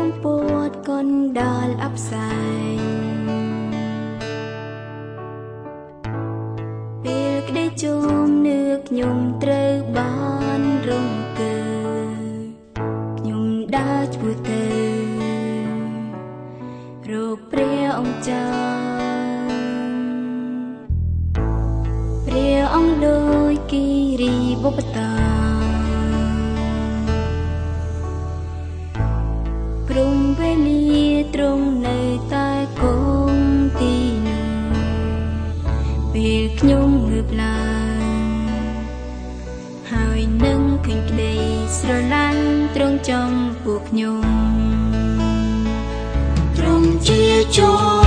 កំពួតកុនដល់អបសែងពេលក្តីជុំនឹកខ្ញុំត្រូវបានរំកើខ្ញុំដើរឆ្ពោះទៅរកព្រះអង្គចាព្រះអង្គដូចគិរីបុព្វតា លាត្រង់នៅតែគង់ទីនោះពេលខ្ញុំងើបឡើងហើយនឹងឃើញក្តីស្រឡាញ់ត្រង់ចំពោះខ្ញុំទ្រង់ជាជំ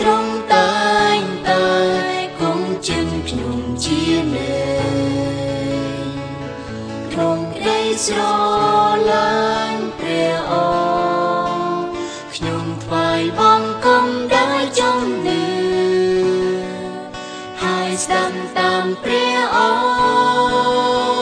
ទ្រង់តែងតែគង់ជឹងខ្ញុំជានិច្ចទ្រង់ក្តីស្រឡាញ់ព្រះអង្គខ្ញុំថ្វាយបង្គំដោយជំនឿហើយស្ដាប់តាមព្រះអង្គ